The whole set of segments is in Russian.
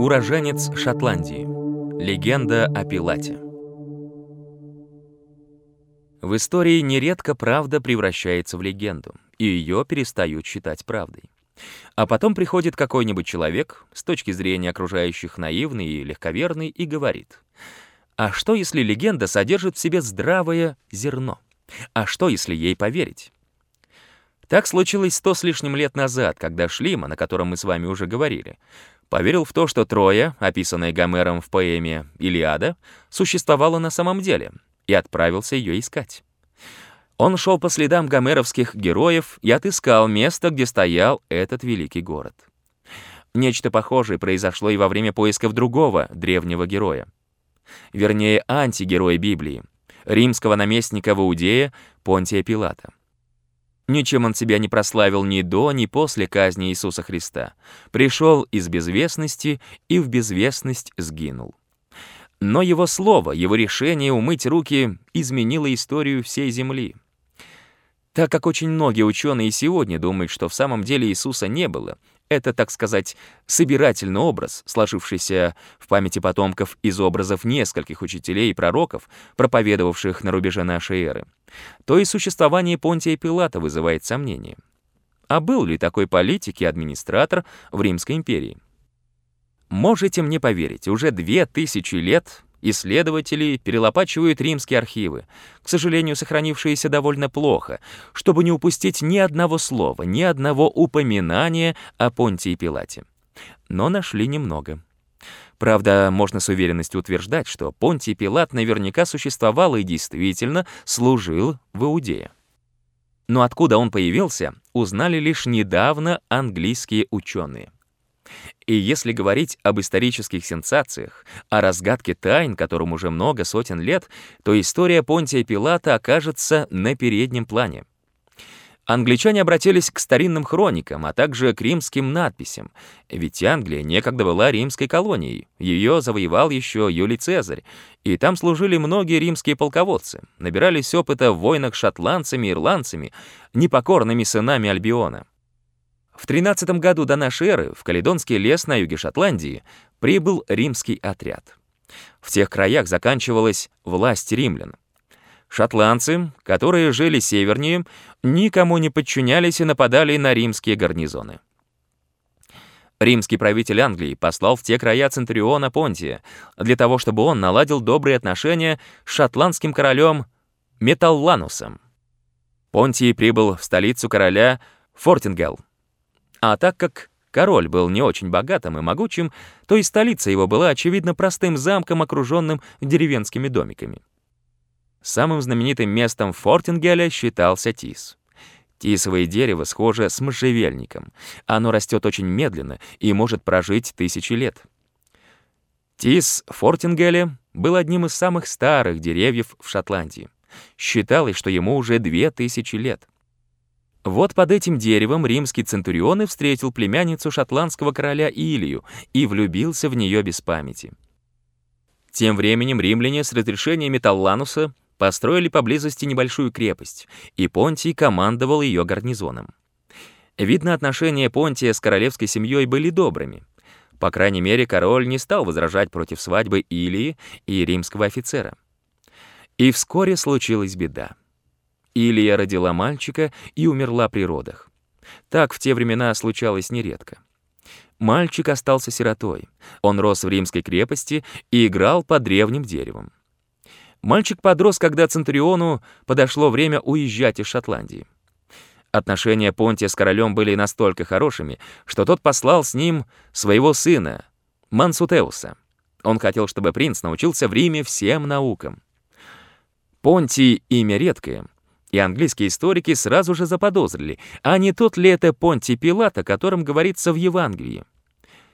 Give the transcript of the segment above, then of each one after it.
Уроженец Шотландии. Легенда о Пилате. В истории нередко правда превращается в легенду, и ее перестают считать правдой. А потом приходит какой-нибудь человек, с точки зрения окружающих наивный и легковерный, и говорит, а что если легенда содержит в себе здравое зерно? А что если ей поверить? Так случилось сто с лишним лет назад, когда Шлима, на котором мы с вами уже говорили, поверил в то, что Троя, описанная Гомером в поэме «Илиада», существовала на самом деле, и отправился ее искать. Он шел по следам гомеровских героев и отыскал место, где стоял этот великий город. Нечто похожее произошло и во время поисков другого древнего героя. Вернее, антигероя Библии, римского наместника в Иудее Понтия Пилата. Ничем он себя не прославил ни до, ни после казни Иисуса Христа. Пришел из безвестности и в безвестность сгинул. Но его слово, его решение умыть руки изменило историю всей земли. Так как очень многие ученые сегодня думают, что в самом деле Иисуса не было, это, так сказать, собирательный образ, сложившийся в памяти потомков из образов нескольких учителей и пророков, проповедовавших на рубеже нашей эры, то и существование Понтия Пилата вызывает сомнения. А был ли такой политик и администратор в Римской империи? Можете мне поверить, уже две тысячи лет Исследователи перелопачивают римские архивы, к сожалению, сохранившиеся довольно плохо, чтобы не упустить ни одного слова, ни одного упоминания о Понтии Пилате. Но нашли немного. Правда, можно с уверенностью утверждать, что Понтий Пилат наверняка существовал и действительно служил в Иудее. Но откуда он появился, узнали лишь недавно английские ученые. И если говорить об исторических сенсациях, о разгадке тайн, которым уже много сотен лет, то история Понтия Пилата окажется на переднем плане. Англичане обратились к старинным хроникам, а также к римским надписям, ведь Англия некогда была римской колонией, ее завоевал еще Юлий Цезарь, и там служили многие римские полководцы, набирались опыта в войнах с шотландцами ирландцами, непокорными сынами Альбиона. В 13 году до нашей эры в Каледонский лес на юге Шотландии прибыл римский отряд. В тех краях заканчивалась власть римлян. Шотландцы, которые жили севернее, никому не подчинялись и нападали на римские гарнизоны. Римский правитель Англии послал в те края Центуриона Понтия для того, чтобы он наладил добрые отношения с шотландским королем Металланусом. Понтий прибыл в столицу короля Фортингел — а так как король был не очень богатым и могучим, то и столица его была, очевидно, простым замком, окруженным деревенскими домиками. Самым знаменитым местом в Фортингеле считался тис. Тисовое дерево схоже с можжевельником. Оно растет очень медленно и может прожить тысячи лет. Тис в Фортингеле был одним из самых старых деревьев в Шотландии. Считалось, что ему уже две тысячи лет. Вот под этим деревом римский центурион и встретил племянницу шотландского короля Илию и влюбился в нее без памяти. Тем временем римляне с разрешения Металлануса построили поблизости небольшую крепость, и Понтий командовал ее гарнизоном. Видно, отношения Понтия с королевской семьей были добрыми. По крайней мере, король не стал возражать против свадьбы Илии и римского офицера. И вскоре случилась беда. Илья родила мальчика и умерла при родах. Так в те времена случалось нередко. Мальчик остался сиротой. Он рос в римской крепости и играл под древним деревом. Мальчик подрос, когда Центуриону подошло время уезжать из Шотландии. Отношения Понтия с королем были настолько хорошими, что тот послал с ним своего сына, Мансутеуса. Он хотел, чтобы принц научился в Риме всем наукам. Понтий — имя редкое — и английские историки сразу же заподозрили, а не тот ли это Понтий Пилат, о котором говорится в Евангелии.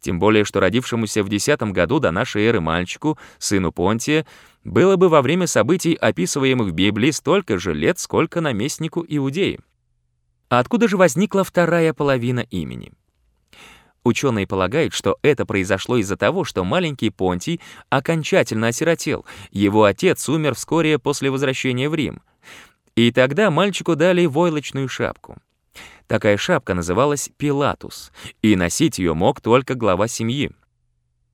Тем более, что родившемуся в X году до нашей эры мальчику, сыну Понтия, было бы во время событий, описываемых в Библии, столько же лет, сколько наместнику Иудеи. А откуда же возникла вторая половина имени? Ученые полагают, что это произошло из-за того, что маленький Понтий окончательно осиротел, его отец умер вскоре после возвращения в Рим, и тогда мальчику дали войлочную шапку. Такая шапка называлась пилатус, и носить ее мог только глава семьи.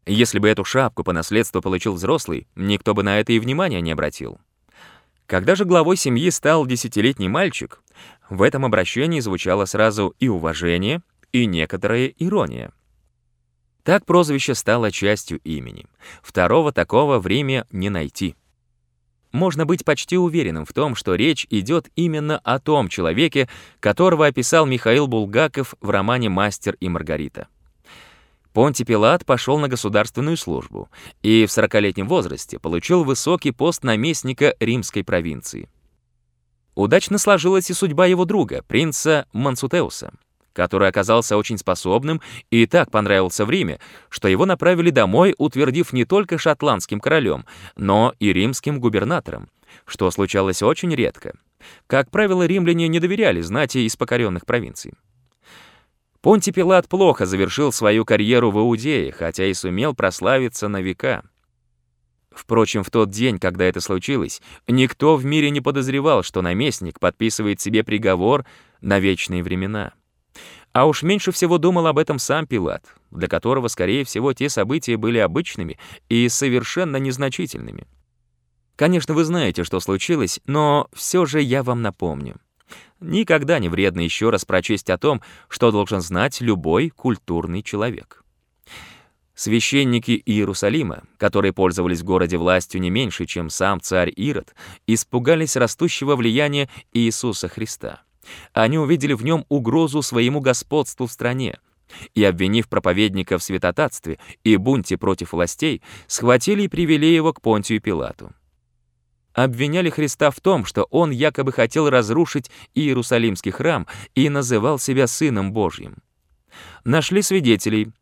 Если бы эту шапку по наследству получил взрослый, никто бы на это и внимания не обратил. Когда же главой семьи стал десятилетний мальчик, в этом обращении звучало сразу и уважение, и некоторая ирония. Так прозвище стало частью имени. Второго такого в Риме не найти. Можно быть почти уверенным в том, что речь идет именно о том человеке, которого описал Михаил Булгаков в романе «Мастер и Маргарита». Понтий Пилат пошел на государственную службу и в 40-летнем возрасте получил высокий пост наместника римской провинции. Удачно сложилась и судьба его друга, принца Мансутеуса, который оказался очень способным и так понравился в Риме, что его направили домой, утвердив не только шотландским королем, но и римским губернатором, что случалось очень редко. Как правило, римляне не доверяли знати из покоренных провинций. Понтий Пилат плохо завершил свою карьеру в Иудее, хотя и сумел прославиться на века. Впрочем, в тот день, когда это случилось, никто в мире не подозревал, что наместник подписывает себе приговор на вечные времена. А уж меньше всего думал об этом сам Пилат, для которого, скорее всего, те события были обычными и совершенно незначительными. Конечно, вы знаете, что случилось, но все же я вам напомню. Никогда не вредно еще раз прочесть о том, что должен знать любой культурный человек. Священники Иерусалима, которые пользовались в городе властью не меньше, чем сам царь Ирод, испугались растущего влияния Иисуса Христа. Они увидели в нем угрозу своему господству в стране, и, обвинив проповедника в святотатстве и бунте против властей, схватили и привели его к Понтию Пилату обвиняли Христа в том, что он якобы хотел разрушить Иерусалимский храм и называл себя Сыном Божьим. Нашли свидетелей.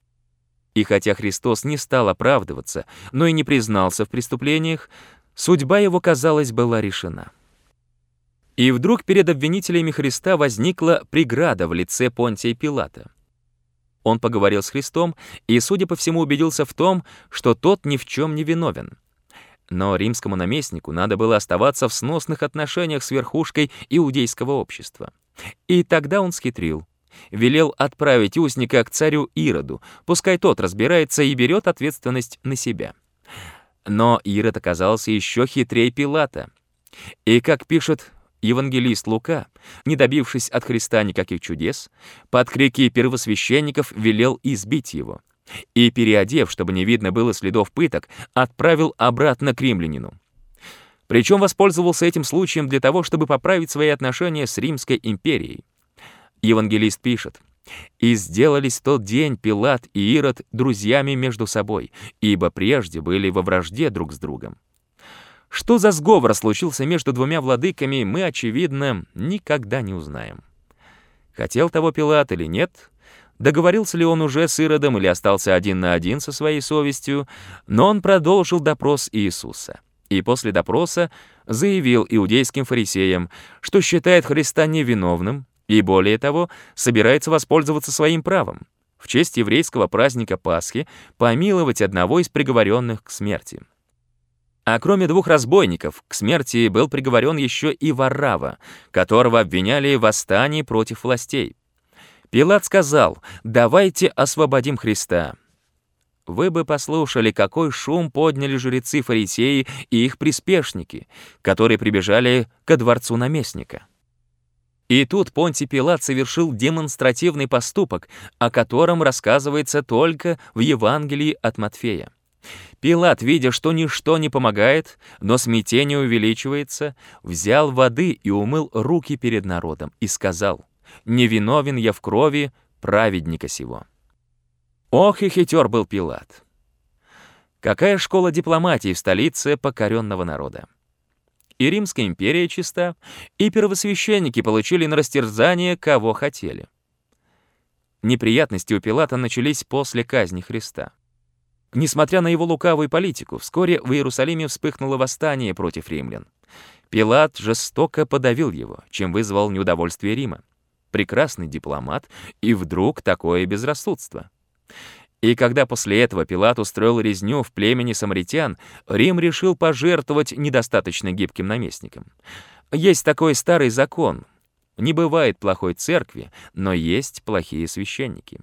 И хотя Христос не стал оправдываться, но и не признался в преступлениях, судьба его, казалось, была решена. И вдруг перед обвинителями Христа возникла преграда в лице Понтия Пилата. Он поговорил с Христом и, судя по всему, убедился в том, что тот ни в чем не виновен. Но римскому наместнику надо было оставаться в сносных отношениях с верхушкой иудейского общества. И тогда он схитрил. Велел отправить узника к царю Ироду, пускай тот разбирается и берет ответственность на себя. Но Ирод оказался еще хитрее Пилата. И, как пишет евангелист Лука, не добившись от Христа никаких чудес, под крики первосвященников велел избить его — и, переодев, чтобы не видно было следов пыток, отправил обратно к римлянину. Причем воспользовался этим случаем для того, чтобы поправить свои отношения с Римской империей. Евангелист пишет, «И сделались тот день Пилат и Ирод друзьями между собой, ибо прежде были во вражде друг с другом». Что за сговор случился между двумя владыками, мы, очевидно, никогда не узнаем. Хотел того Пилат или нет, договорился ли он уже с Иродом или остался один на один со своей совестью, но он продолжил допрос Иисуса. И после допроса заявил иудейским фарисеям, что считает Христа невиновным и, более того, собирается воспользоваться своим правом в честь еврейского праздника Пасхи помиловать одного из приговоренных к смерти. А кроме двух разбойников, к смерти был приговорен еще и Варрава, которого обвиняли в восстании против властей. Пилат сказал, «Давайте освободим Христа». Вы бы послушали, какой шум подняли жрецы-фарисеи и их приспешники, которые прибежали ко дворцу наместника. И тут Понтий Пилат совершил демонстративный поступок, о котором рассказывается только в Евангелии от Матфея. Пилат, видя, что ничто не помогает, но смятение увеличивается, взял воды и умыл руки перед народом и сказал — невиновен я в крови праведника сего». Ох и хитер был Пилат. Какая школа дипломатии в столице покоренного народа? И Римская империя чиста, и первосвященники получили на растерзание, кого хотели. Неприятности у Пилата начались после казни Христа. Несмотря на его лукавую политику, вскоре в Иерусалиме вспыхнуло восстание против римлян. Пилат жестоко подавил его, чем вызвал неудовольствие Рима прекрасный дипломат, и вдруг такое безрассудство. И когда после этого Пилат устроил резню в племени самаритян, Рим решил пожертвовать недостаточно гибким наместником. Есть такой старый закон. Не бывает плохой церкви, но есть плохие священники.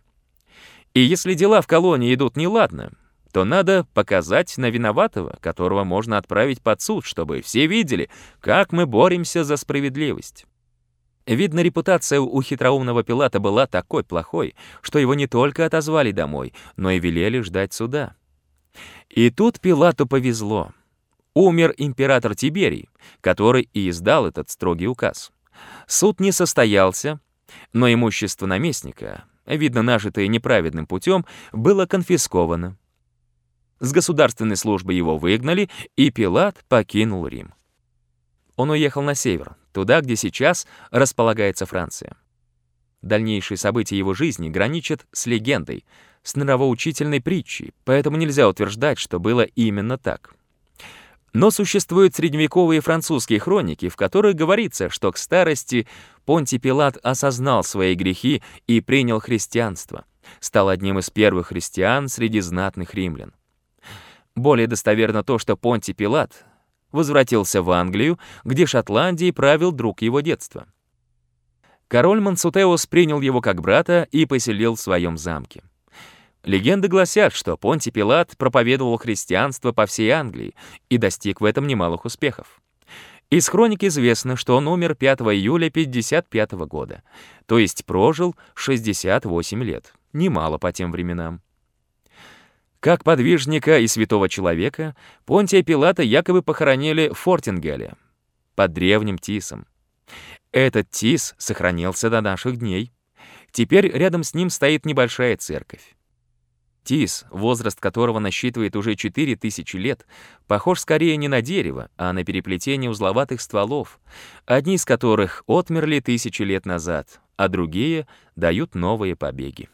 И если дела в колонии идут неладно, то надо показать на виноватого, которого можно отправить под суд, чтобы все видели, как мы боремся за справедливость. Видно, репутация у хитроумного Пилата была такой плохой, что его не только отозвали домой, но и велели ждать суда. И тут Пилату повезло. Умер император Тиберий, который и издал этот строгий указ. Суд не состоялся, но имущество наместника, видно, нажитое неправедным путем, было конфисковано. С государственной службы его выгнали, и Пилат покинул Рим. Он уехал на север, туда, где сейчас располагается Франция. Дальнейшие события его жизни граничат с легендой, с нравоучительной притчей, поэтому нельзя утверждать, что было именно так. Но существуют средневековые французские хроники, в которых говорится, что к старости Понтий Пилат осознал свои грехи и принял христианство, стал одним из первых христиан среди знатных римлян. Более достоверно то, что Понтий Пилат возвратился в Англию, где Шотландией правил друг его детства. Король Мансутеус принял его как брата и поселил в своем замке. Легенды гласят, что Понтий Пилат проповедовал христианство по всей Англии и достиг в этом немалых успехов. Из хроник известно, что он умер 5 июля 55 года, то есть прожил 68 лет, немало по тем временам. Как подвижника и святого человека, Понтия Пилата якобы похоронили в Фортингале, под древним Тисом. Этот Тис сохранился до наших дней. Теперь рядом с ним стоит небольшая церковь. Тис, возраст которого насчитывает уже 4000 лет, похож скорее не на дерево, а на переплетение узловатых стволов, одни из которых отмерли тысячи лет назад, а другие дают новые побеги.